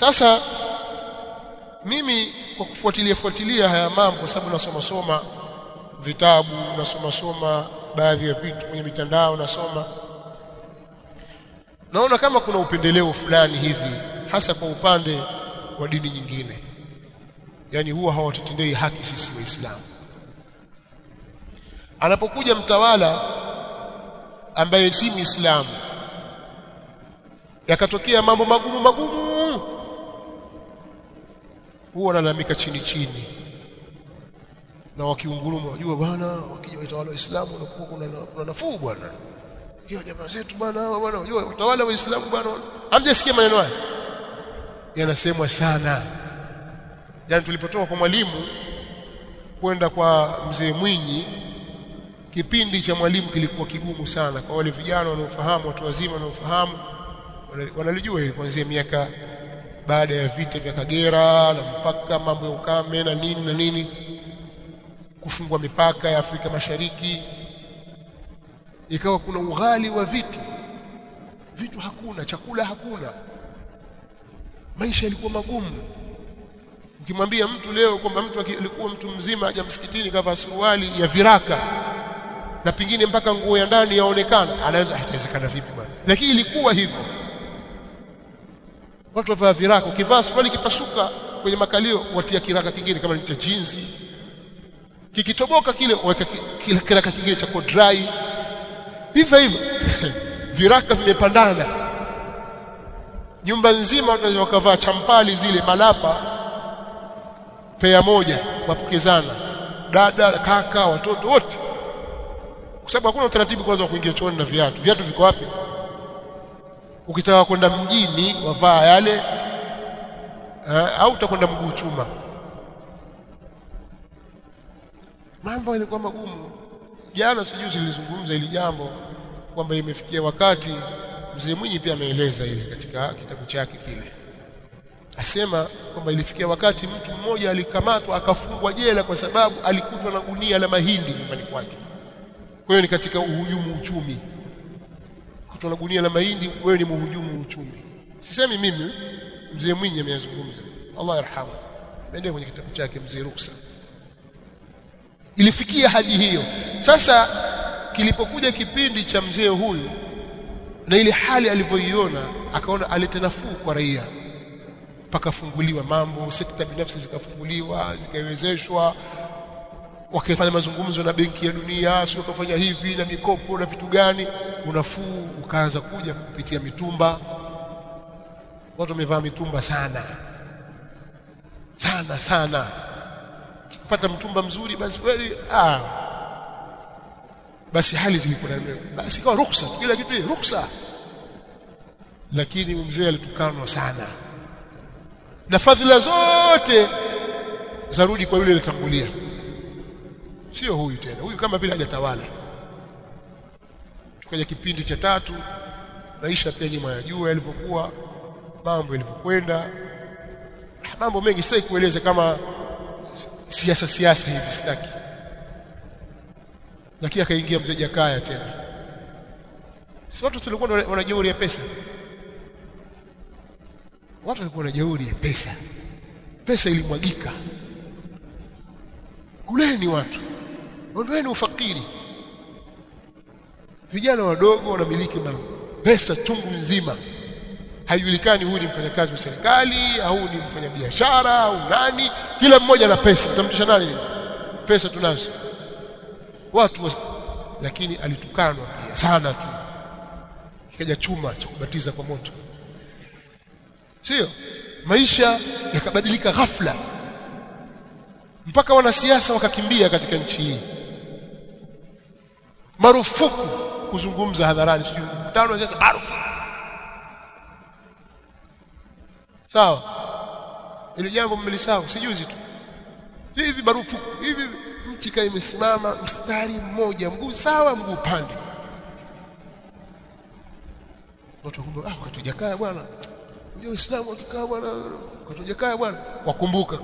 sasa mimi kwa kufuatilia fuatilia haya mambo kwa sababu nasoma soma vitabu nasoma soma baadhi ya vitu kwenye mitandao nasoma. Naona kama kuna upendeleo fulani hivi hasa kwa upande wa dini nyingine. Yani huwa hawatutendei haki sisi waislamu. Anapokuja mtawala ambaye si muislamu yakatokea mambo magumu magumu huwa wanalalamika chini chini. Na wakiunguruma wajua bwana wakija watawala waislamu unakuwa kuna, kuna nafuu bwana. Hiyo jamaa zetu bwana hawa bwana unajua utawala wa Uislamu bwana hamjasikia maneno haya? Yanasemwa sana. Jana tulipotoka kwa mwalimu kwenda kwa mzee Mwinyi kipindi cha mwalimu kilikuwa kigumu sana. Kwa wale vijana wanaofahamu watu wazima wanaofahamu wanalijua ile kuanzia miaka baada ya vita vya Kagera na mpaka mambo ya ukame na nini na nini kufungwa mipaka ya Afrika Mashariki ikawa kuna ughali wa vitu. Vitu hakuna chakula hakuna. Maisha yalikuwa magumu. Ukimwambia mtu leo kwamba mtu alikuwa mtu mzima aja msikitini kavaa suruali ya viraka na pingine mpaka nguo ya ndani yaonekana anaweza itawezekana vipi bwana. Lakini ilikuwa hivyo watu wavaa viraka ukivaa suruali kipasuka kwenye makalio watia kiraka kingine kama ni cha jinzi kikitoboka kile weka kiraka kingine cha kodrai hivyo hivyo viraka vimepandana. Nyumba nzima watu wakavaa champali zile malapa pea moja wapokezana. Dada kaka watoto wote. Kwa sababu hakuna utaratibu kwanza wa kuingia chooni na viatu. Viatu viko wapi ukitaka kwenda mjini wavaa yale eh, au utakwenda mguu chuma? Mambo yalikuwa magumu. Jana sijuzi zilizungumza ili jambo kwamba imefikia wakati mzee Mwinyi pia ameeleza ile katika kitabu chake kile. Asema kwamba ilifikia wakati mtu mmoja alikamatwa akafungwa jela kwa sababu alikutwa na gunia la mahindi nyumbani kwake. Kwa hiyo ni katika uhujumu uchumi kutwa na gunia la mahindi wewe ni mhujumu uchumi. Sisemi mimi mzee Mwinyi ameyazungumza. Allah yarhamu. Ameendea kwenye kitabu chake mzee Ruksa. Ilifikia hadi hiyo. Sasa kilipokuja kipindi cha mzee huyu na ile hali alivyoiona akaona alete nafuu kwa raia. Pakafunguliwa mambo sekta binafsi zikafunguliwa zikawezeshwa wakifanya mazungumzo na benki ya dunia sio kufanya hivi na mikopo na vitu gani unafuu ukaanza kuja kupitia mitumba. Watu wamevaa mitumba sana. Sana sana. Kupata mtumba mzuri basi kweli ah. Basi hali zilikuwa basi kwa ruhusa kila kitu ruhusa lakini mzee alitukanwa sana. Na fadhila zote zarudi kwa yule alitangulia sio huyu tena. Huyu kama vile hajatawala. Tukaja kipindi cha tatu maisha pia nyuma ya jua yalivyokuwa mambo yalivyokwenda. Mambo mengi sasa kueleza kama siasa siasa hivi sitaki. Lakini akaingia mzee Jakaya tena. Si watu tulikuwa wana jeuri ya pesa? Watu walikuwa na jeuri ya pesa. Pesa ilimwagika. Kuleni watu ondoeni ufakiri. Vijana wadogo wanamiliki ma pesa chungu nzima. Haijulikani huyu ni mfanyakazi wa serikali au ni mfanyabiashara au nani. Kila mmoja na pesa. Utamtisha nani? Pesa tunazo. Watu was... lakini alitukanwa pia sana tu. Kikaja chuma cha kubatiza kwa moto. Sio? Maisha yakabadilika ghafla. Mpaka wanasiasa wakakimbia katika nchi hii marufuku kuzungumza hadharani sijui mkutano sasa marufuku. Sawa? Ile jambo mmelisahau? Sijuzi tu. Hivi marufuku hivi nchi kama imesimama mstari mmoja mguu sawa mguu pande watu kumbe ah wakati hujakaa bwana. Unajua Uislamu akikaa bwana wakati hujakaa bwana wakumbuka.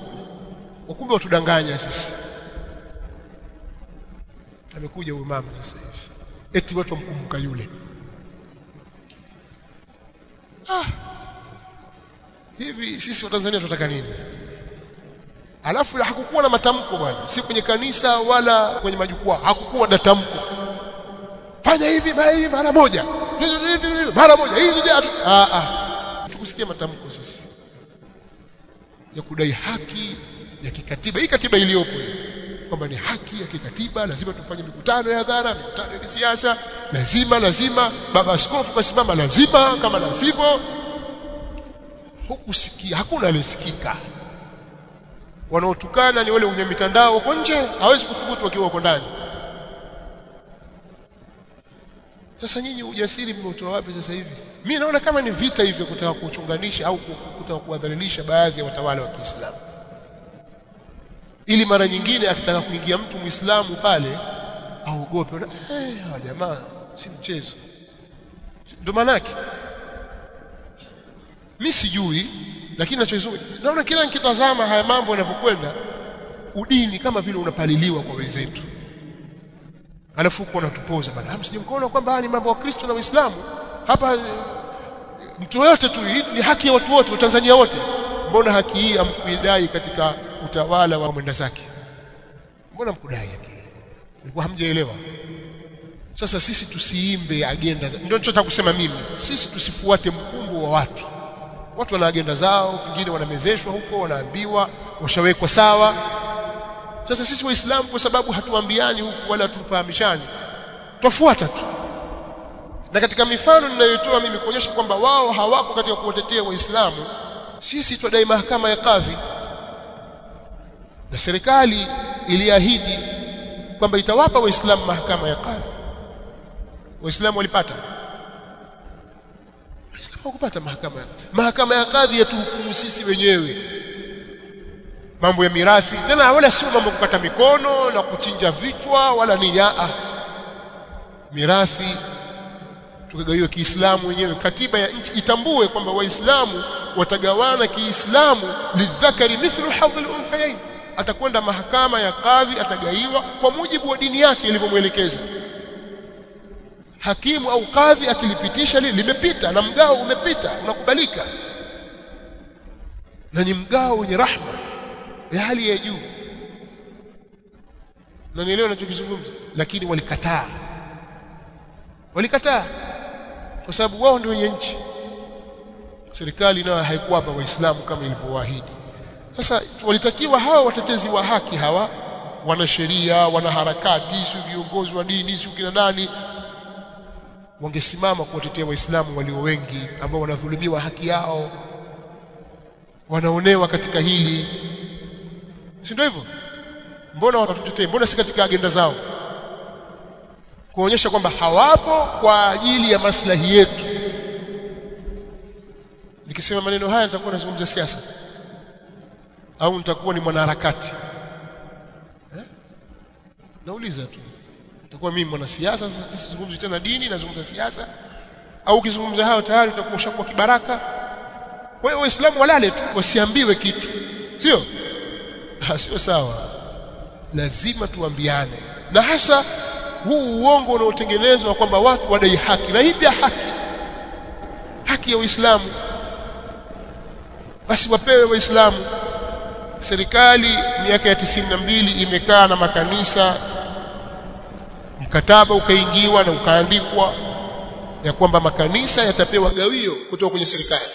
Wakumbe watudanganya sisi amekuja huyu mama sasa hivi. Eti watu wamkumbuka yule. Ah. Hivi sisi wa Tanzania tunataka nini? Alafu hakukuwa na matamko bwana. Si kwenye kanisa wala kwenye majukwaa. Hakukuwa na tamko. Fanya hivi mara moja. Mara moja. Hizi ah ah. Tukusikia matamko sisi. Ya kudai haki ya kikatiba. Hii katiba iliyopo kwamba ni haki ya kikatiba lazima tufanye mikutano ya hadhara mikutano ya kisiasa lazima lazima baba askofu kasimama lazima kama lazima hukusikia hakuna alisikika. wanaotukana ni wale wenye mitandao wako nje hawezi kuthubutu wakiwa wako ndani. Sasa nyinyi ujasiri mmeutoa wapi sasa hivi? Mimi naona kama ni vita hivyo kutaka kuchunganisha au kutaka kuwadhalilisha baadhi ya watawala wa Kiislamu ili mara nyingine akitaka kuingia mtu Muislamu pale aogope. Eh hawa jamaa si mchezo. Ndo manake mimi sijui lakini nachozungumza naona kila nikitazama haya mambo yanavyokwenda udini kama vile unapaliliwa kwa wenzetu. Alafu uko unatupoza msije mkono kwamba ni mambo ya Kristo na Uislamu. Hapa mtu yote tu ni haki ya watu wote wa Tanzania wote. Mbona haki hii amkuidai katika utawala wa mwenda zake. Mbona mkudai ilikuwa hamjaelewa. Sasa sisi tusiimbe agenda ndio ninachotaka kusema mimi. Sisi tusifuate mkumbo wa watu. Watu wana agenda zao pengine wanamezeshwa huko wanaambiwa washawekwa sawa. Sasa sisi waislamu kwa sababu hatuambiani huku wala hatufahamishani twafuata tu. Na katika mifano ninayotoa mimi kuonyesha kwamba wao hawako katika kuwatetea waislamu sisi twadai mahakama ya kadhi na serikali iliahidi kwamba itawapa waislamu mahakama ya kadhi. Waislamu walipata? Waislamu hawakupata mahakama ya mahakama ya kadhi yatuhukumu sisi wenyewe. Mambo ya mirathi. Tena wala sio mambo kukata mikono na kuchinja vichwa wala ni yaa mirathi tukagawiwa Kiislamu wenyewe. Katiba ya nchi itambue kwamba waislamu watagawana Kiislamu lidhakari mithlu hadhi al-unthayain atakwenda mahakama ya kadhi atagaiwa kwa mujibu wa dini yake ilivyomwelekeza. Hakimu au kadhi akilipitisha lile limepita na mgao umepita unakubalika. Na ni mgao wenye rahma ya hali ya juu. Na nielewa ninachokizungumza. Lakini walikataa. Walikataa. Kwa sababu wao ndio wenye nchi. Serikali nayo haikuwapa waislamu kama ilivyowaahidi sasa walitakiwa hawa watetezi wa haki hawa wanasheria wanaharakati si viongozi wa dini si kina nani wangesimama kuwatetea waislamu walio wengi ambao wanadhulumiwa haki yao wanaonewa katika hili. Si ndio hivyo? Mbona watatutetea? Mbona si katika agenda zao? Kuonyesha kwamba hawapo kwa ajili ya maslahi yetu. Nikisema maneno haya nitakuwa nazungumza siasa au nitakuwa ni mwanaharakati? Eh? nauliza tu. Nitakuwa mimi mwanasiasa sasa sizungumzi tena dini nazungumza siasa. Au ukizungumza hayo tayari utakuwa ushakuwa kibaraka. Hiyo waislamu walale tu wasiambiwe kitu. Sio? Sio sawa. Lazima tuambiane. Na hasa huu uongo unaotengenezwa kwamba watu wadai haki. Na hii pia haki. Haki ya Uislamu basi wapewe waislamu serikali miaka ya tisini na mbili imekaa na makanisa mkataba ukaingiwa na ukaandikwa ya kwamba makanisa yatapewa gawio kutoka kwenye serikali.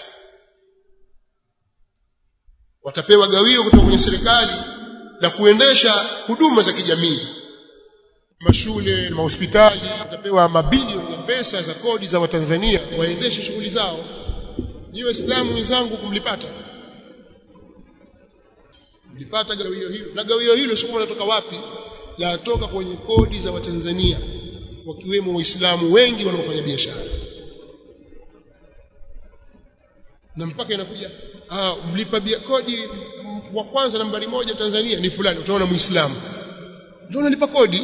Watapewa gawio kutoka kwenye serikali na kuendesha huduma za kijamii. Mashule mahospitali watapewa mabilioni ya pesa za kodi za watanzania waendeshe shughuli zao. Ni waislamu wenzangu kumlipata mlipata gawio hilo. Na gawio hilo sio linatoka wapi latoka kwenye kodi za watanzania wakiwemo waislamu wengi wanaofanya biashara. Na mpaka inakuja ah mlipa kodi wa kwanza nambari moja Tanzania ni fulani utaona muislamu. Ndio unalipa kodi.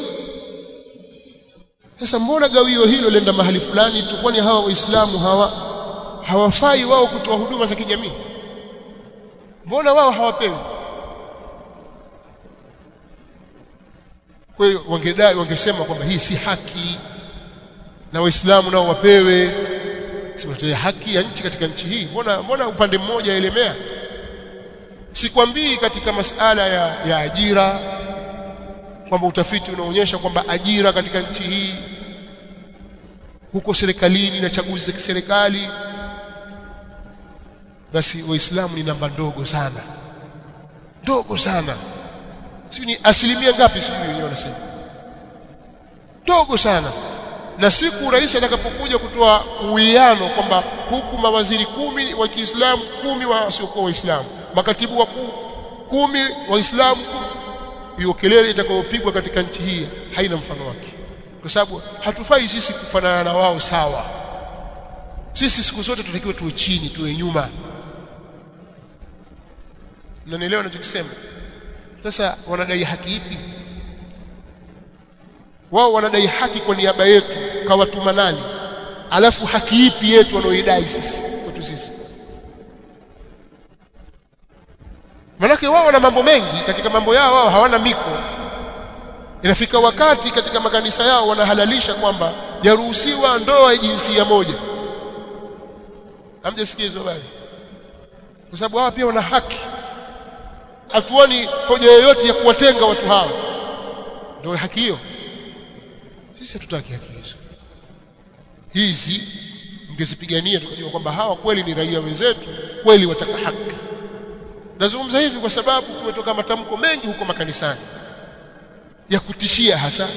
Sasa mbona gawio hilo lenda mahali fulani tu? Kwani hawa waislamu hawa hawafai wao kutoa huduma za kijamii? Mbona wao hawapewi kwa hiyo wangedai wangesema kwamba hii si haki na waislamu nao wapewe. Simtetea haki ya nchi katika nchi hii? Mbona mbona upande mmoja elemea sikwambii katika masala ya, ya ajira kwamba utafiti unaonyesha kwamba ajira katika nchi hii huko serikalini na chaguzi za kiserikali. Basi waislamu ni namba ndogo sana ndogo sana sio ni asilimia ngapi sio wenyewe wanasema. Dogo sana. Na siku rais atakapokuja kutoa uwiano kwamba huku mawaziri kumi wa Kiislamu kumi wasiokuwa waislamu makatibu wakuu kumi waislamu hiyo kelele itakayopigwa katika nchi hii haina mfano wake. Kwa sababu hatufai sisi kufanana na wao sawa. Sisi siku zote tunatakiwa tuwe chini tuwe nyuma. Mnanielewa ninachokisema sasa wanadai haki ipi? Wao wanadai haki kwa niaba yetu kawatuma nani alafu haki ipi yetu wanaoidai sisi kwetu sisi? Manake wao wana mambo mengi katika mambo yao wao hawana miko. Inafika wakati katika makanisa yao wanahalalisha kwamba yaruhusiwa ndoa ya jinsia moja. Hamjasikia hizo kwa sababu hawa pia wana haki hatuoni hoja yoyote ya kuwatenga watu hawa. Ndio haki hiyo? Sisi hatutaki haki hizo. Hizi mngezipigania tukajua kwamba hawa kweli ni raia wenzetu kweli wataka haki. Nazungumza hivi kwa sababu kumetoka matamko mengi huko makanisani ya kutishia hasa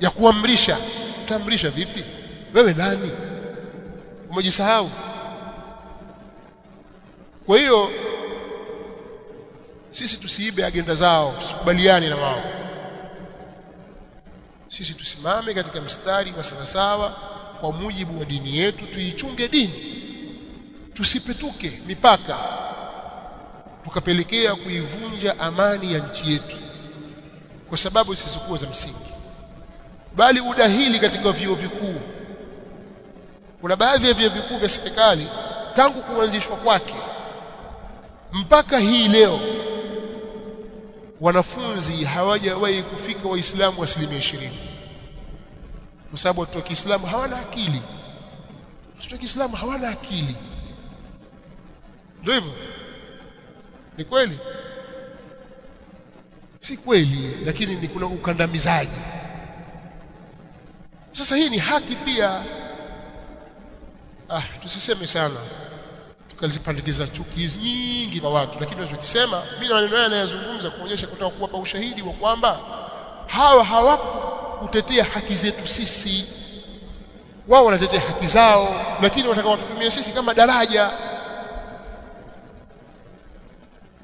ya kuamrisha. Utaamrisha vipi? Wewe nani? Umejisahau? Kwa hiyo sisi tusiibe agenda zao tusikubaliane na wao. Sisi tusimame katika mstari wa sawasawa kwa mujibu wa dini yetu tuichunge dini. Tusipetuke mipaka tukapelekea kuivunja amani ya nchi yetu kwa sababu zisizokuwa za msingi. Bali udahili katika vyuo vikuu. Kuna baadhi ya vyuo vikuu vya serikali tangu kuanzishwa kwake mpaka hii leo wanafunzi hawajawahi kufika waislamu asilimia ishirini. Kwa sababu watu wa Kiislamu hawana akili. Watu wa Kiislamu hawana akili. Ndio hivyo. Ni kweli? Si kweli lakini ni kuna ukandamizaji. Sasa hii ni haki pia. Ah tusiseme sana tukalipandikiza chuki nyingi kwa watu. Lakini tunachokisema mimi na maneno haya yanayozungumza kuonyesha kutaka kuwapa ushahidi wa kwamba hawa hawako kutetea haki zetu sisi. Wao wanatetea haki zao lakini wanataka watutumie sisi kama daraja.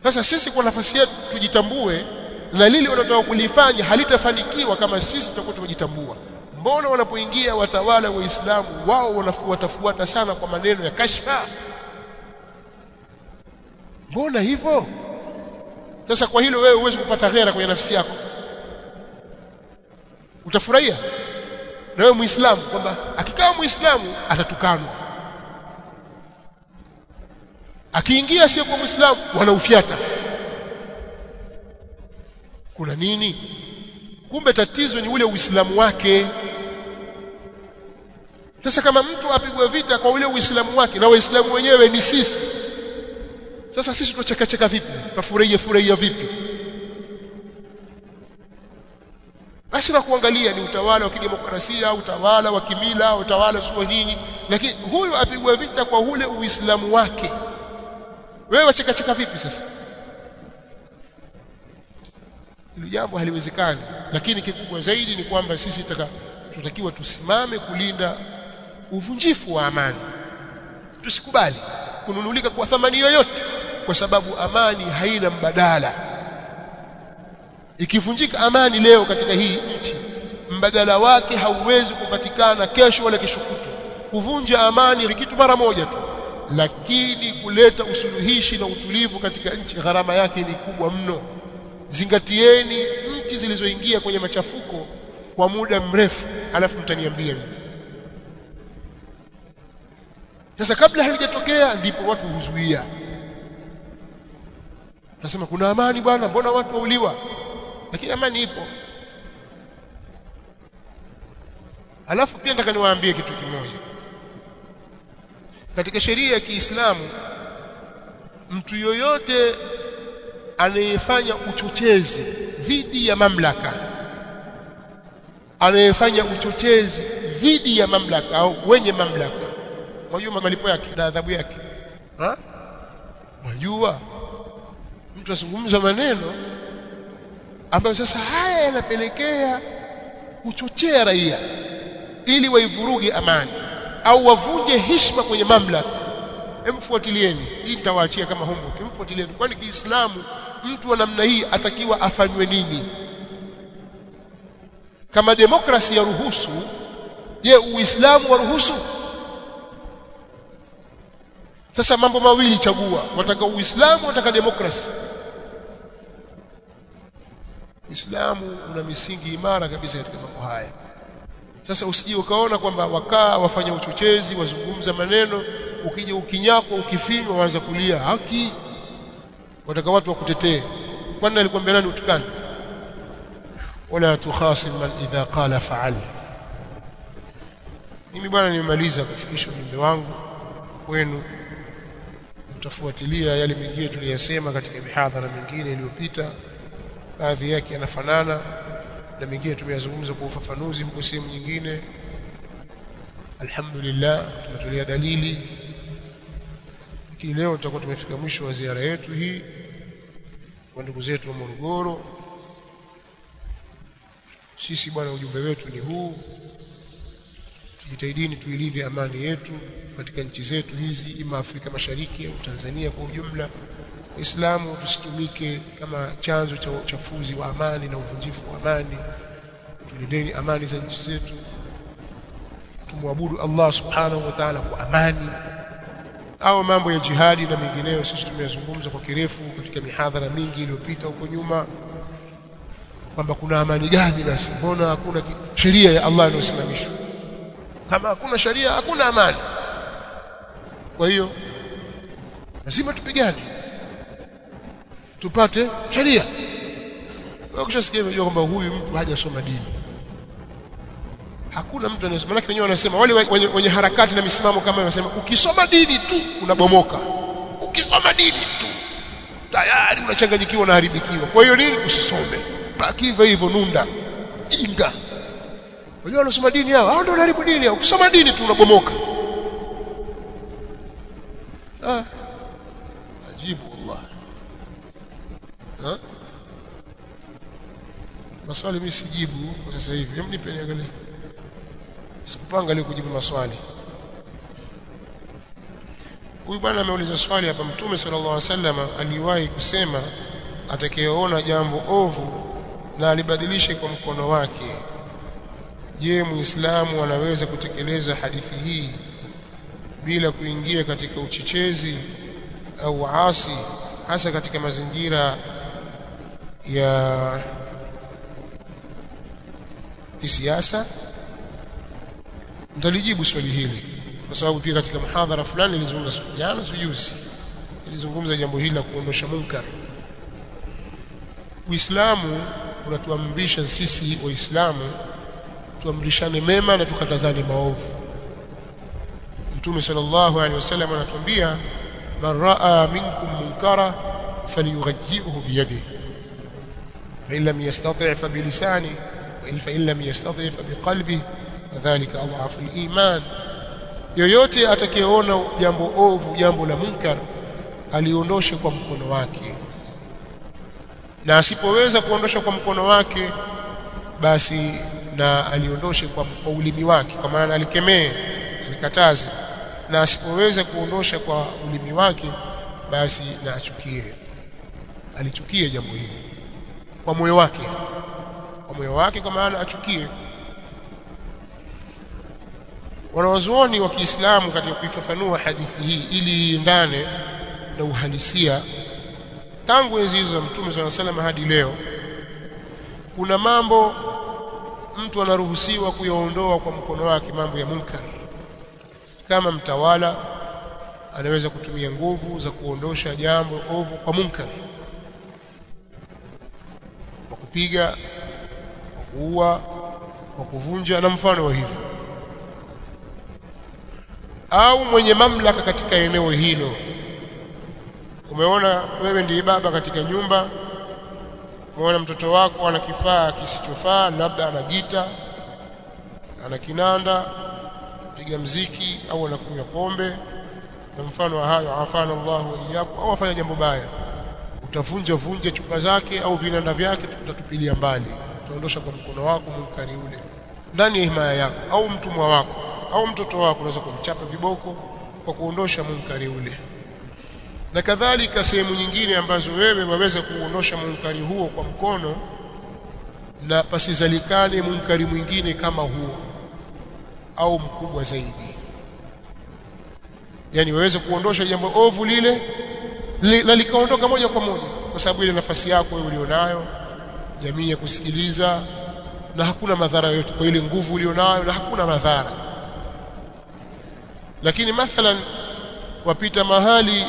Sasa sisi kwa nafasi yetu tujitambue na lile wanataka kulifanya halitafanikiwa kama sisi tutakuwa tumejitambua. Mbona wanapoingia watawala waislamu wao wanafuatafuata sana kwa maneno ya kashfa mbona hivyo? Sasa kwa hilo wewe uweze kupata ghera kwenye nafsi yako. Utafurahia? Na wewe muislamu kwamba akikaa muislamu atatukanwa. Akiingia sio kwa muislamu wanaufyata. Kuna nini? Kumbe tatizo ni ule uislamu wake. Sasa kama mtu apigwa vita kwa ule uislamu wake na waislamu wenyewe ni sisi sasa sisi tunacheka cheka vipi? Tufurahie furahia vipi? Basi na kuangalia ni utawala wa kidemokrasia utawala wa kimila utawala sio nini. Lakini huyu apigwa vita kwa ule uislamu wake. Wewe wachekacheka vipi sasa? Hilo jambo haliwezekani. Lakini kikubwa zaidi ni kwamba sisi tunatakiwa tusimame kulinda uvunjifu wa amani. Tusikubali kununulika kwa thamani yoyote kwa sababu amani haina mbadala. Ikivunjika amani leo katika hii nchi mbadala wake hauwezi kupatikana kesho wala kesho kutwa. Kuvunja amani ni kitu mara moja tu lakini kuleta usuluhishi na utulivu katika nchi gharama yake ni kubwa mno. Zingatieni nchi zilizoingia kwenye machafuko kwa muda mrefu alafu mtaniambia sasa kabla halijatokea ndipo watu huzuia nasema kuna amani bwana mbona watu wauliwa? Lakini amani ipo. Alafu pia nataka niwaambie kitu kimoja. Katika sheria ya Kiislamu mtu yoyote anayefanya uchochezi dhidi ya mamlaka anayefanya uchochezi dhidi ya mamlaka au wenye mamlaka mwajua malipo yake na adhabu yake ha? Mwajua mtu azungumza maneno ambayo sasa haya yanapelekea kuchochea raia ili waivuruge amani au wavunje heshima kwenye mamlaka. Emfuatilieni hii nitawaachia kama homework. Emfuatilieni kwani Kiislamu mtu wa namna hii atakiwa afanywe nini? Kama demokrasi ya ruhusu je uislamu waruhusu sasa mambo mawili chagua. Wataka uislamu wataka demokrasi. Uislamu una misingi imara kabisa katika mambo haya. Sasa usije ukaona kwamba wakaa wafanya uchochezi wazungumza maneno ukija ukinyakwa ukifinywa waanza kulia haki. Wataka watu wakutetee. Kwani alikwambia nani utukane? Wala tukhasim man idha qala fa'al. Mimi bwana nimemaliza kufikisha ujumbe wangu kwenu mtafuatilia yale mengine tuliyosema katika mihadhara mingine iliyopita. Baadhi yake yanafanana na mengine tumeyazungumza kwa ufafanuzi mko sehemu nyingine. Alhamdulillah tumetolea dalili. Lakini leo tutakuwa tumefika mwisho wa ziara yetu hii kwa ndugu zetu wa Morogoro. Sisi bwana ujumbe wetu ni huu tujitahidini tuilinde amani yetu katika nchi zetu hizi ima Afrika Mashariki au Tanzania kwa ujumla. Uislamu tusitumike kama chanzo cha uchafuzi wa amani na uvunjifu wa amani. Tulindeni amani za nchi zetu. Tumwabudu Allah subhanahu wa ta'ala kwa amani. Au mambo ya jihadi na mengineyo sisi tumeyazungumza kwa kirefu katika mihadhara mingi iliyopita huko nyuma kwamba kuna amani gani basi? Mbona hakuna sheria ya Allah iliyosimamishwa kama hakuna sharia hakuna amani. Kwa hiyo lazima tupigane. Tupate sheria ukishasikia unajua kwamba huyu mtu hajasoma dini. Hakuna mtu anayesoma. Lakini wenyewe wanasema wale wenye, wenye harakati na misimamo kama wanasema ukisoma dini tu unabomoka. Ukisoma dini tu tayari unachanganyikiwa unaharibikiwa kwa hiyo nini? Usisome. Baki hivyo nunda. Jinga wenyewe wanasoma dini hao? Hao ndio wanaharibu dini ukisoma dini tu unabomoka. Ah. Ajibu Allah ha? Maswali mimi sijibu kwa sasa hivi. Hebu nipe niangalie. Sikupanga leo kujibu maswali. Huyu bwana ameuliza swali hapa. Mtume sallallahu alaihi wasallam aliwahi kusema atakayeona jambo ovu na alibadilishe kwa mkono wake je muislamu anaweza kutekeleza hadithi hii bila kuingia katika uchochezi au asi hasa katika mazingira ya kisiasa? Mtalijibu swali hili kwa sababu pia katika muhadhara fulani nilizungumza jana sijuzi nilizungumza jambo hili la kuondosha munkar. Uislamu unatuamrisha sisi waislamu tuamrishane mema na tukatazane maovu. Mtume sallallahu alaihi wasallam anatuambia man raa minkum munkara falyughayyirhu biyadihi. Fa لم يستطع yastati' وإن فإن لم يستطع فبقلبه yastati' أضعف al-iman yoyote atakayeona jambo ovu jambo la munkar aliondoshe kwa mkono wake. Na asipoweza kuondosha kwa mkono wake basi na aliondoshe kwa, kwa ulimi wake kwa maana alikemee alikataze na asipoweza kuondosha kwa ulimi wake basi na achukie. Alichukie jambo hili. Kwa moyo wake. Kwa moyo wake kwa maana achukie. Wanawazuoni wa Kiislamu katika kuifafanua hadithi hii ili iendane na uhalisia tangu enzi hizo za Mtume swalla salam hadi leo kuna mambo mtu anaruhusiwa kuyaondoa kwa mkono wake mambo ya munkar. Kama mtawala anaweza kutumia nguvu za kuondosha jambo ovu kwa munkar. Kwa kupiga kwa kuua kwa kuvunja na mfano wa hivyo. Au mwenye mamlaka katika eneo hilo. Umeona wewe ndiye baba katika nyumba umeona mtoto wako ana kifaa kisichofaa labda ana gita ana kinanda piga mziki au anakunywa pombe. Na mfano wa hayo afana Allahu wa au afanya jambo baya. Utavunja vunja chupa zake au vinanda vyake tutatupilia mbali. Utaondosha kwa mkono wako munkari ule. Ndani ya himaya yako au mtumwa wako au mtoto wako unaweza kumchapa viboko kwa kuondosha munkari ule na kadhalika sehemu nyingine ambazo wewe waweza kuondosha munkari huo kwa mkono na pasizalikane munkari mwingine kama huo au mkubwa zaidi. Yani waweze kuondosha jambo ovu lile li, na likaondoka moja kwa moja kwa sababu ile nafasi yako wewe ulionayo jamii ya kusikiliza na hakuna madhara yote kwa ile nguvu ulionayo na hakuna madhara. Lakini mathalan wapita mahali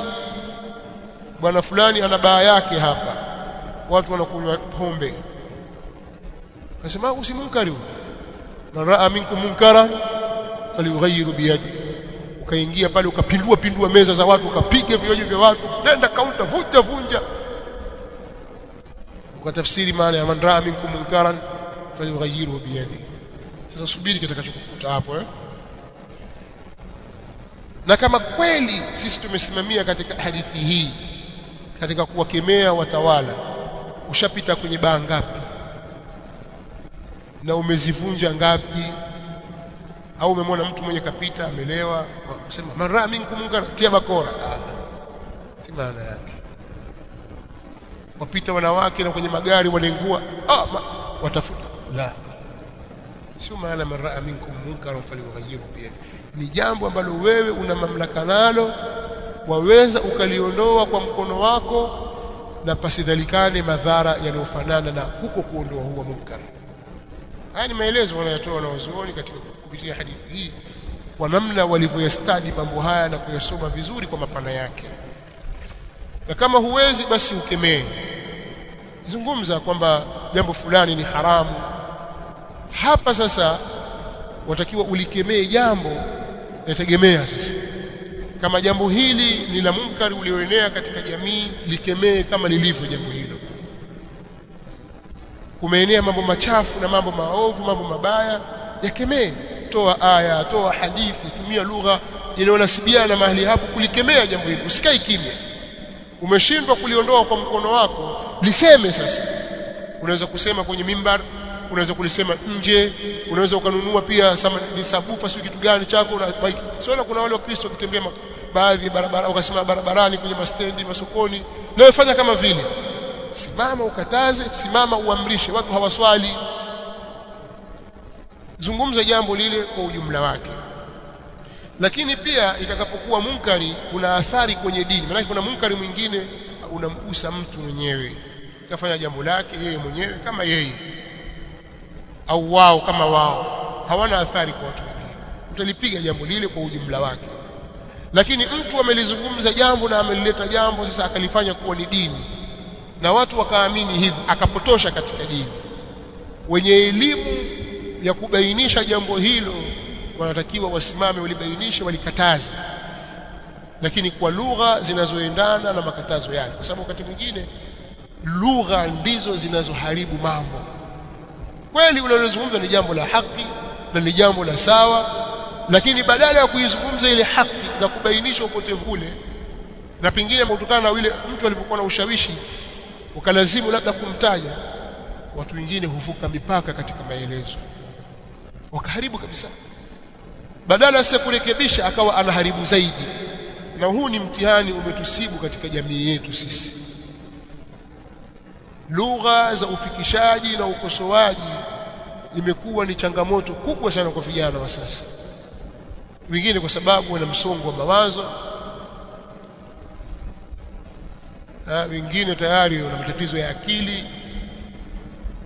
bwana fulani ana baa yake hapa. Watu wanakunywa pombe. Akasema usimunkari man raa minkum munkara falyughayyiru biyadi. Ukaingia pale ukapindua pindua meza za watu ukapiga vinywaji vya watu nenda kaunta vunja vunja. Ukatafsiri maana ya man raa minkum munkaran falyughayyiru biyadi. Sasa subiri kitakachokukuta hapo eh. Na kama kweli sisi tumesimamia katika hadithi hii katika kuwakemea watawala ushapita kwenye baa ngapi? Na umezivunja ngapi? Au umemwona mtu mwenye kapita amelewa kusema mara minkum tia bakora. Ah, si maana yake. Wapita wanawake na kwenye magari walengua ah, ma, watafuta. La. Sio maana mara minkum munkar falyughayyiru biyadi ni jambo ambalo wewe una mamlaka nalo waweza ukaliondoa kwa mkono wako na pasidhalikane madhara yanayofanana na huko kuondoa huwa munkar. Haya ni maelezo wanayotoa wanawazuoni katika kupitia hadithi hii kwa namna walivyoyastadi mambo haya na kuyasoma vizuri kwa mapana yake. Na kama huwezi basi ukemee. Zungumza kwamba jambo fulani ni haramu. Hapa sasa watakiwa ulikemee jambo yategemea sasa kama jambo hili ni la munkari ulioenea katika jamii likemee kama lilivyo jambo hilo. Kumeenea mambo machafu na mambo maovu mambo mabaya yakemee. Toa aya toa hadithi tumia lugha inayonasibiana na mahali hapo kulikemea jambo hili. Usikae kimya. Umeshindwa kuliondoa kwa mkono wako liseme sasa. Unaweza kusema kwenye mimbar unaweza kulisema nje unaweza ukanunua pia sama ni sabufa sio kitu gani chako na bike. Sio na kuna wale wakristo wakitembea baadhi ya barabara wakasema barabarani kwenye mastendi masokoni. Nawe fanya kama vile. Simama ukataze simama uamrishe watu hawaswali. Zungumza jambo lile kwa ujumla wake. Lakini pia itakapokuwa munkari kuna athari kwenye dini. Maana kuna munkari mwingine unamgusa mtu mwenyewe. Kafanya jambo lake yeye mwenyewe kama yeye au wao kama wao. Hawana athari kwa watu wengine. Utalipiga jambo lile kwa ujumla wake. Lakini mtu amelizungumza jambo na amelileta jambo sasa akalifanya kuwa ni dini. Na watu wakaamini hivi akapotosha katika dini. Wenye elimu ya kubainisha jambo hilo wanatakiwa wasimame walibainishe walikataze. Lakini kwa lugha zinazoendana na makatazo yale. Kwa sababu wakati mwingine lugha ndizo zinazoharibu mambo kweli unalozungumza ni jambo la haki na ni jambo la sawa lakini badala ya kuizungumza ile haki na kubainisha upotevu ule na pengine kutokana na yule mtu alivyokuwa na ushawishi ukalazimu labda kumtaja watu wengine huvuka mipaka katika maelezo. Wakaharibu kabisa. Badala ya kurekebisha akawa anaharibu zaidi. Na huu ni mtihani umetusibu katika jamii yetu sisi. Lugha za ufikishaji na ukosoaji imekuwa ni changamoto kubwa sana kwa vijana wa sasa. Wengine kwa sababu wana msongo wa mawazo na wengine tayari wana matatizo ya akili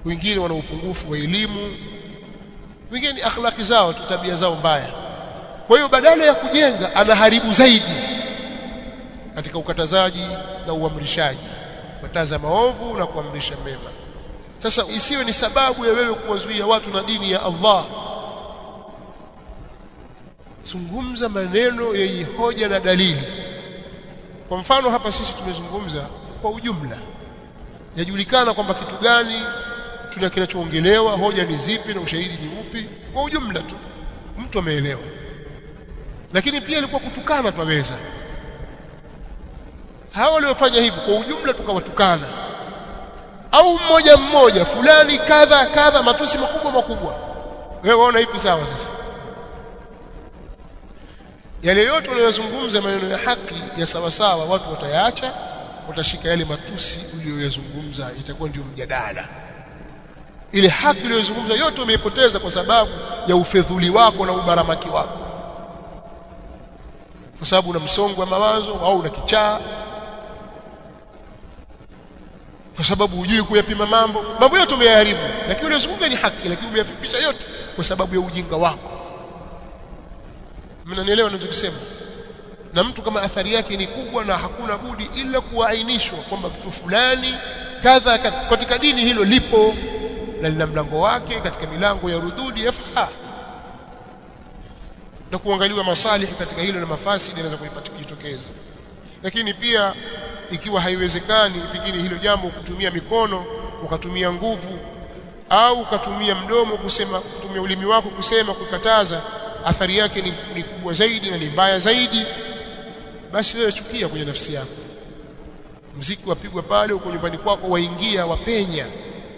wengine wana upungufu wa elimu wengine ni akhlaki zao tu tabia zao mbaya. Kwa hiyo badala ya kujenga anaharibu zaidi katika ukatazaji na uamrishaji kataza maovu na kuamrisha mema sasa isiwe ni sababu ya wewe kuwazuia watu na dini ya Allah. Zungumza maneno yenye hoja na dalili. Kwa mfano hapa sisi tumezungumza kwa ujumla. Yajulikana kwamba kitu gani tuna kinachoongelewa hoja ni zipi na ushahidi ni upi? Kwa ujumla tu mtu ameelewa. Lakini pia ilikuwa kutukana twaweza. Hawa waliofanya hivyo kwa ujumla tukawatukana au mmoja mmoja fulani kadha kadha matusi makubwa makubwa. Wewe waona ipi sawa sasa? Yale yote unayozungumza maneno ya haki ya sawa sawa watu watayaacha utashika yale matusi uliyoyazungumza itakuwa ndio mjadala. Ile haki uliyozungumza yote umeipoteza kwa sababu ya ufedhuli wako na ubaramaki wako. Kwa sababu una msongo wa mawazo au una kichaa kwa sababu hujui kuyapima mambo. Mambo yote umeyaharibu. Lakini unazunguka ni haki lakini umeyafifisha yote kwa sababu ya ujinga wako. Mnanielewa ninachosema na mtu kama athari yake ni kubwa na hakuna budi ila kuainishwa kwamba mtu fulani kadha katika dini hilo lipo na lina mlango wake katika milango ya rududi yafaa na kuangaliwa masalihi katika hilo na mafasi yanaweza kuipata kujitokeza. Lakini pia ikiwa haiwezekani pengine hilo jambo kutumia mikono ukatumia nguvu au ukatumia mdomo kusema kutumia ulimi wako kusema kukataza athari yake ni, ni kubwa zaidi na ni mbaya zaidi basi wewe chukia kwenye nafsi yako. Mziki wapigwa pale uko nyumbani kwako waingia wapenya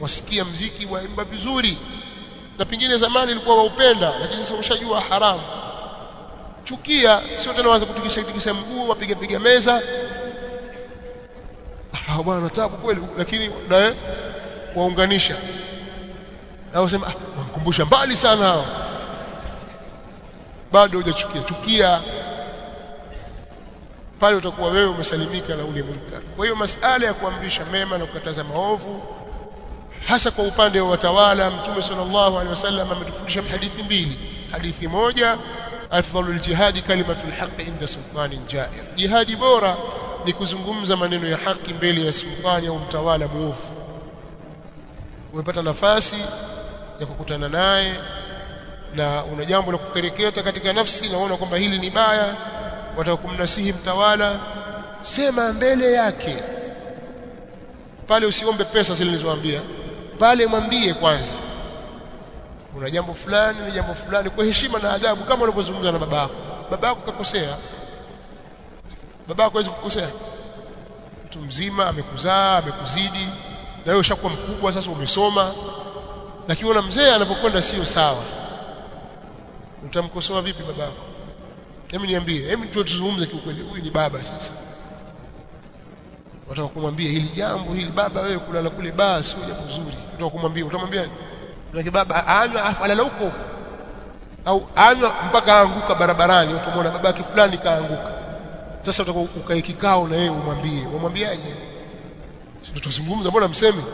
wasikia mziki waimba vizuri. Na pengine zamani ilikuwa waupenda lakini sasa ushajua haramu. Chukia sio tena waanze kutikisha tikisha mguu wapiga piga meza ah bwana tabu kweli lakini nae waunganisha. Au sema ah mbali sana hao. Bado hujachukia chukia. Pale utakuwa wewe umesalimika na ule munkar. Kwa hiyo masala ya kuamrisha mema na kukataza maovu hasa kwa upande wa watawala mtume sallallahu alaihi wasallam ametufundisha hadithi mbili. Hadithi moja afdalul jihadi kalimatul haqq inda sultanin jair. Jihadi bora ni kuzungumza maneno ya haki mbele ya sultani au mtawala mwovu. Umepata nafasi ya kukutana naye na una jambo la kukereketa katika nafsi na unaona kwamba hili ni baya wataka kumnasihi mtawala sema mbele yake. Pale usiombe pesa zile nilizowaambia. Pale mwambie kwanza una jambo fulani ni jambo fulani kwa heshima na adabu kama unavyozungumza na babako babako kakosea babako hawezi kukosea mtu mzima amekuzaa amekuzidi. Na wewe ushakuwa mkubwa sasa umesoma. Lakini una mzee anapokwenda sio sawa. Utamkosoa vipi babako hebu niambie hebu tuzungumze kiukweli. Huyu ni baba sasa. Wataka kumwambia hili jambo hili baba wewe kulala kule baa sio jambo zuri. Utaka kumwambia utamwambia na baba anywa afu alala huko. Au anywa mpaka aanguka barabarani utamwona babake fulani kaanguka sasa utakuwa ukae kikao na yeye umwambie. Umwambiaje sio tuzungumza mbona msemi?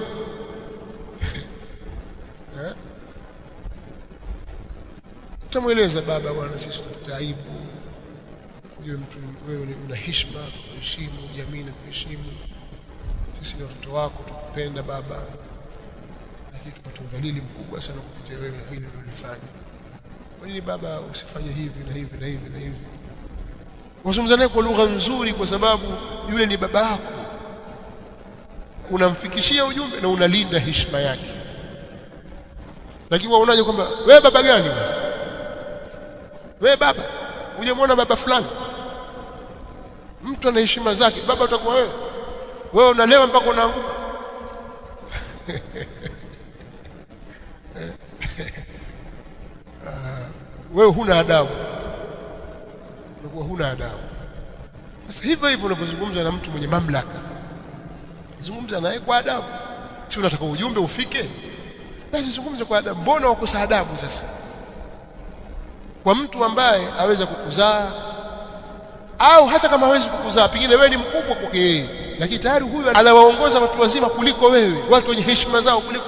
Eh? Utamweleza baba bwana sisi tutaibu ujue mtu wewe una heshima kuheshimu jamii na kuheshimu. Sisi ni watoto wako tukupenda baba. Lakini tupate udhalili mkubwa sana kupitia wewe hili ulilofanya kwa nini baba usifanye hivi na hivi na hivi na hivi wazungumza naye kwa lugha nzuri kwa sababu yule ni baba yako. Unamfikishia ujumbe na unalinda heshima yake. Lakini waonaje kwamba wewe baba gani wewe? Baba hujamwona baba fulani? Mtu ana heshima zake. Baba utakuwa wewe? Wewe unalewa mpaka unaanguka. Wewe huna adabu unakuwa huna adabu. Sasa hivyo hivyo unapozungumza na mtu mwenye mamlaka. Zungumza naye kwa adabu. Si unataka ujumbe ufike? Basi zungumza kwa adabu. Mbona wakosa adabu sasa? Kwa mtu ambaye aweza kukuzaa au hata kama hawezi kukuzaa pengine wewe ni mkubwa kwake yeye lakini tayari huyu anawaongoza watu wazima kuliko wewe watu wenye heshima zao kuliko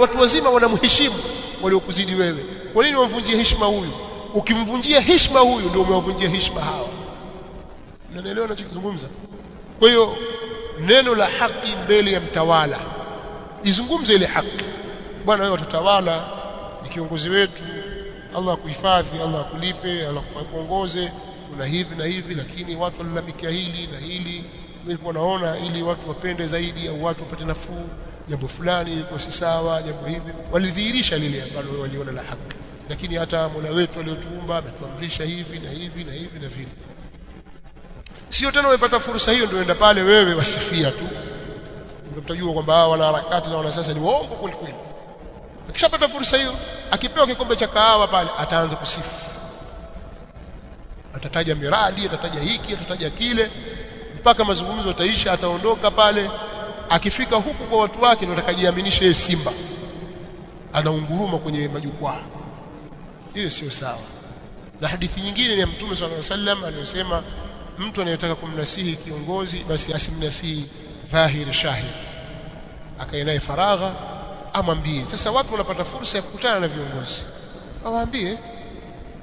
watu wazima wanamheshimu waliokuzidi wewe. Kwa nini wamvunjie heshima huyu ukimvunjia heshima huyu ndio umewavunjia heshima hawa. Unaelewa ninachozungumza kwa hiyo neno la haki mbele ya mtawala izungumze ile haki. Bwana wewe utatawala ni kiongozi wetu. Allah akuhifadhi Allah akulipe Allah akuongoze. Kuna hivi na hivi lakini watu walilalamikia hili na hili. Mimi nilikuwa naona ili watu wapende zaidi au watu wapate nafuu jambo fulani ilikuwa si sawa jambo hivi. Walidhihirisha lile ambalo waliona la haki lakini hata Mola wetu aliyotuumba ametuamrisha hivi na hivi na hivi na vile. Sio tena umepata fursa hiyo ndio enda pale wewe wasifia tu. Ndio kwamba hawa wana harakati na wana sasa ni waongo kweli kweli. Akishapata fursa hiyo akipewa kikombe cha kahawa pale ataanza kusifu. Atataja miradi atataja hiki atataja kile. Mpaka mazungumzo yataisha ataondoka pale. Akifika huku kwa watu wake ndio atakajiaminisha yeye simba. Anaunguruma kwenye majukwaa ile sio sawa. Na hadithi nyingine ya mtume swalla wasallam aliyosema mtu anayetaka kumnasihi kiongozi basi asimnasihi dhahir shahir. Akae naye faragha amwambie. Sasa watu wanapata fursa ya kukutana na viongozi? Awaambie.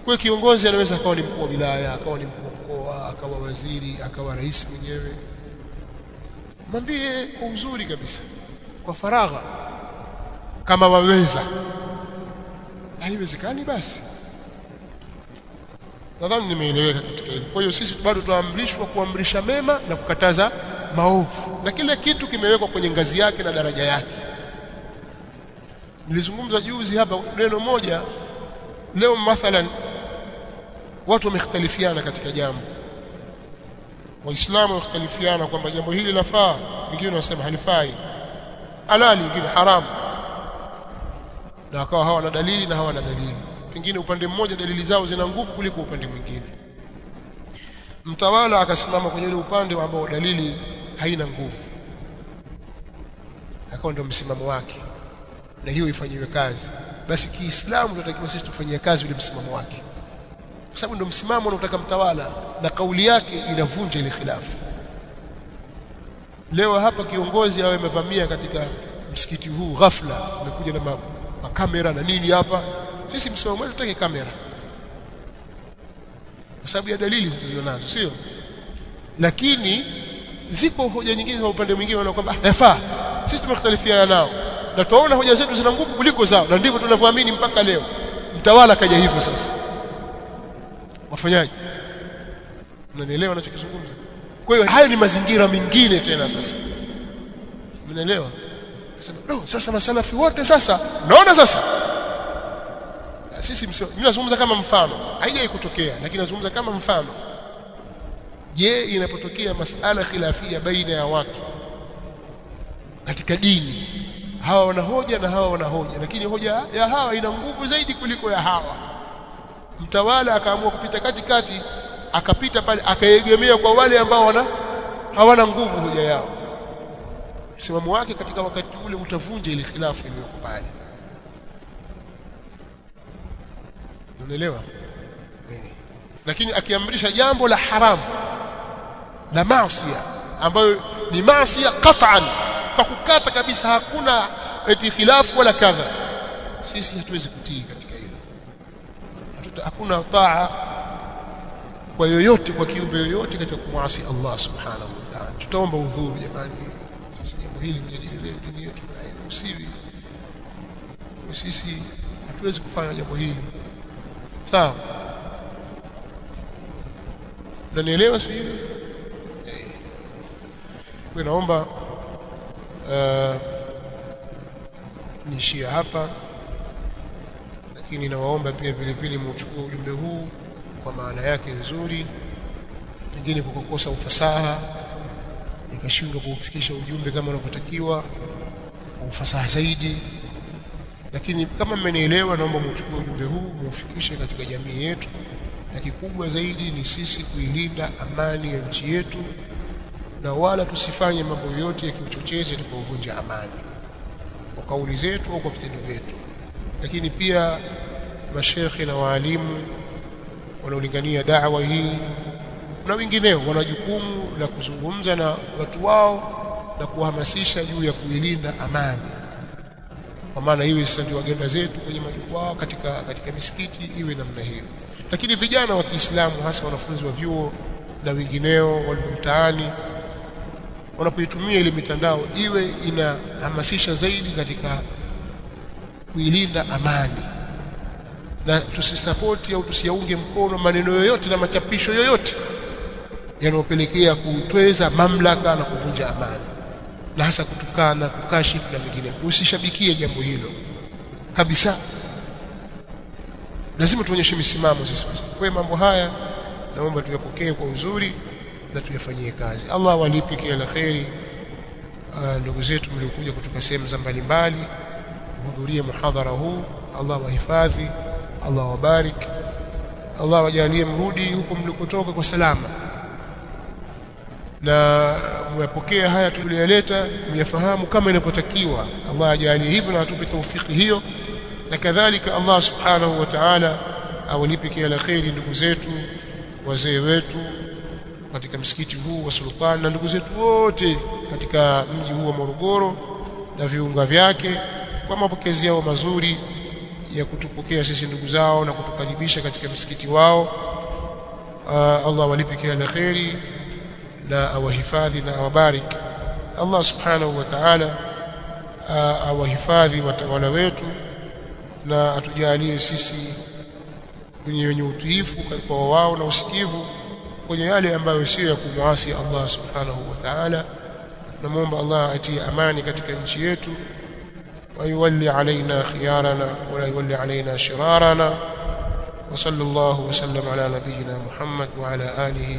Kwa kiongozi anaweza akawa ni mkuu wa wilaya akawa ni mkuu wa mkoa akawa waziri akawa rais mwenyewe. Mwambie kwa uzuri kabisa kwa faragha kama waweza haiwezekani basi. Nadhani nimeeleweka katika hili kwa hiyo sisi bado tunaamrishwa kuamrisha mema na kukataza maovu. Na kila kitu kimewekwa kwenye ngazi yake na daraja yake. Nilizungumza juzi hapa neno moja. Leo mathalan watu wamekhtalifiana katika jambo. Waislamu wamekhtalifiana kwamba jambo hili lafaa. Wengine wanasema halifai. Halali wengine haramu na wakawa hawana dalili na hawana dalili. Pengine upande mmoja dalili zao zina nguvu kuliko upande mwingine. Mtawala akasimama kwenye ile upande ambao dalili haina nguvu. Akawa ndio msimamo wake. Na hiyo ifanyiwe kazi. Basi kiislamu tunatakiwa sisi tufanyie kazi ule msimamo wake. Kwa sababu ndio msimamo unaotaka mtawala na kauli yake inavunja ile khilafu. Leo hapa kiongozi awe amevamia katika msikiti huu ghafla amekuja na makamera na nini hapa? Sisi msimamo wetu tutaki kamera. Kwa sababu ya dalili zilizonazo sio? Lakini ziko hoja nyingine za upande mwingine wanaona kwamba yafaa sisi tumekhtalifiana nao. Na tunaona hoja zetu zina nguvu kuliko zao. Na ndivyo tunavyoamini mpaka leo. Mtawala kaja hivyo sasa. Wafanyaji mnanielewa ninachokizungumza? Kwa hiyo haya ni mazingira mengine tena sasa. Mnaelewa no, sasa masalafi wote sasa. Naona sasa. Sisi mimi nazungumza kama mfano haijai kutokea lakini nazungumza kama mfano. Je inapotokea masala khilafia baina ya watu katika dini hawa wana hoja na hawa wana hoja lakini hoja ya hawa ina nguvu zaidi kuliko ya hawa? Mtawala akaamua kupita katikati akapita pale akaegemea kwa wale ambao wana hawana nguvu hoja yao msimamo wake katika wakati ule utavunja ile khilafu iliyoko pale unaelewa? Eh. lakini akiamrisha jambo la haramu la maasi ambayo ni maasi qat'an kwa kukata kabisa hakuna eti khilafu wala kadha sisi hatuwezi kutii katika hilo. Hakuna taa kwa yoyote kwa kiumbe yoyote katika kumwasi Allah subhanahu wa ta'ala. Tutaomba udhuru jamani hili mjadili dini yetu hairuhusiwi. sisi hatuwezi kufanya jambo hili sawa unanielewa sio hivi? kwa naomba uh, niishie hapa lakini nawaomba pia vile vile muuchukue ujumbe huu kwa maana yake nzuri pengine kukokosa ufasaha nikashindwa kuufikisha ujumbe kama unavyotakiwa kwa ufasaha zaidi. Lakini kama mmenielewa naomba mchukue ujumbe huu muufikishe katika jamii yetu na kikubwa zaidi ni sisi kuilinda amani ya nchi yetu na wala tusifanye mambo yote ya kiuchochezi yatakaovunja amani kwa kauli zetu au kwa vitendo vyetu. Lakini pia mashekhe na waalimu wanaolingania da'wa hii na wengineo wana jukumu la kuzungumza na watu wao na kuhamasisha juu ya kuilinda amani. Kwa maana iwe sasa ndio agenda zetu kwenye majukwaa katika katika misikiti iwe namna hiyo. Lakini vijana wa Kiislamu hasa wanafunzi wa vyuo na wengineo walio mtaani wanapoitumia ile mitandao iwe inahamasisha zaidi katika kuilinda amani. Na tusisapoti au tusiaunge mkono maneno yoyote na machapisho yoyote yanayopelekea kutweza mamlaka na kuvunja amani na hasa kutukana kukashifu na mengine usishabikie jambo hilo kabisa. Lazima tuonyeshe misimamo sisi. Kwa mambo haya naomba tuyapokee kwa uzuri na tuyafanyie kazi. Allah walipe kila la kheri ndugu zetu mliokuja kutoka sehemu za mbalimbali kuhudhuria muhadhara huu. Allah wahifadhi Allah wabarik Allah wajalie mrudi huko mlikotoka kwa salama na mwepokee haya tuliyoleta myafahamu kama inavyotakiwa. Allah ajalie hivyo na atupe taufiki hiyo. Na kadhalika Allah subhanahu wa ta'ala awalipe kila la kheri ndugu zetu wazee wetu katika msikiti huu wa Sultan na ndugu zetu wote katika mji huu wa Morogoro na viunga vyake kwa mapokezi yao mazuri ya kutupokea sisi ndugu zao na kutukaribisha katika msikiti wao. Uh, Allah walipe kila la kheri na awahifadhi na awabarik Allah subhanahu wa ta'ala uh, awahifadhi watawala wetu na atujalie sisi kwenye wenye utiifu kwa wao na usikivu kwenye yale ambayo sio ya kumwasi Allah subhanahu wa ta'ala namuomba Allah atie amani katika nchi yetu ويولي علينا خيارنا ولا يولي علينا شرارنا وصلى الله وسلم على نبينا محمد وعلى آله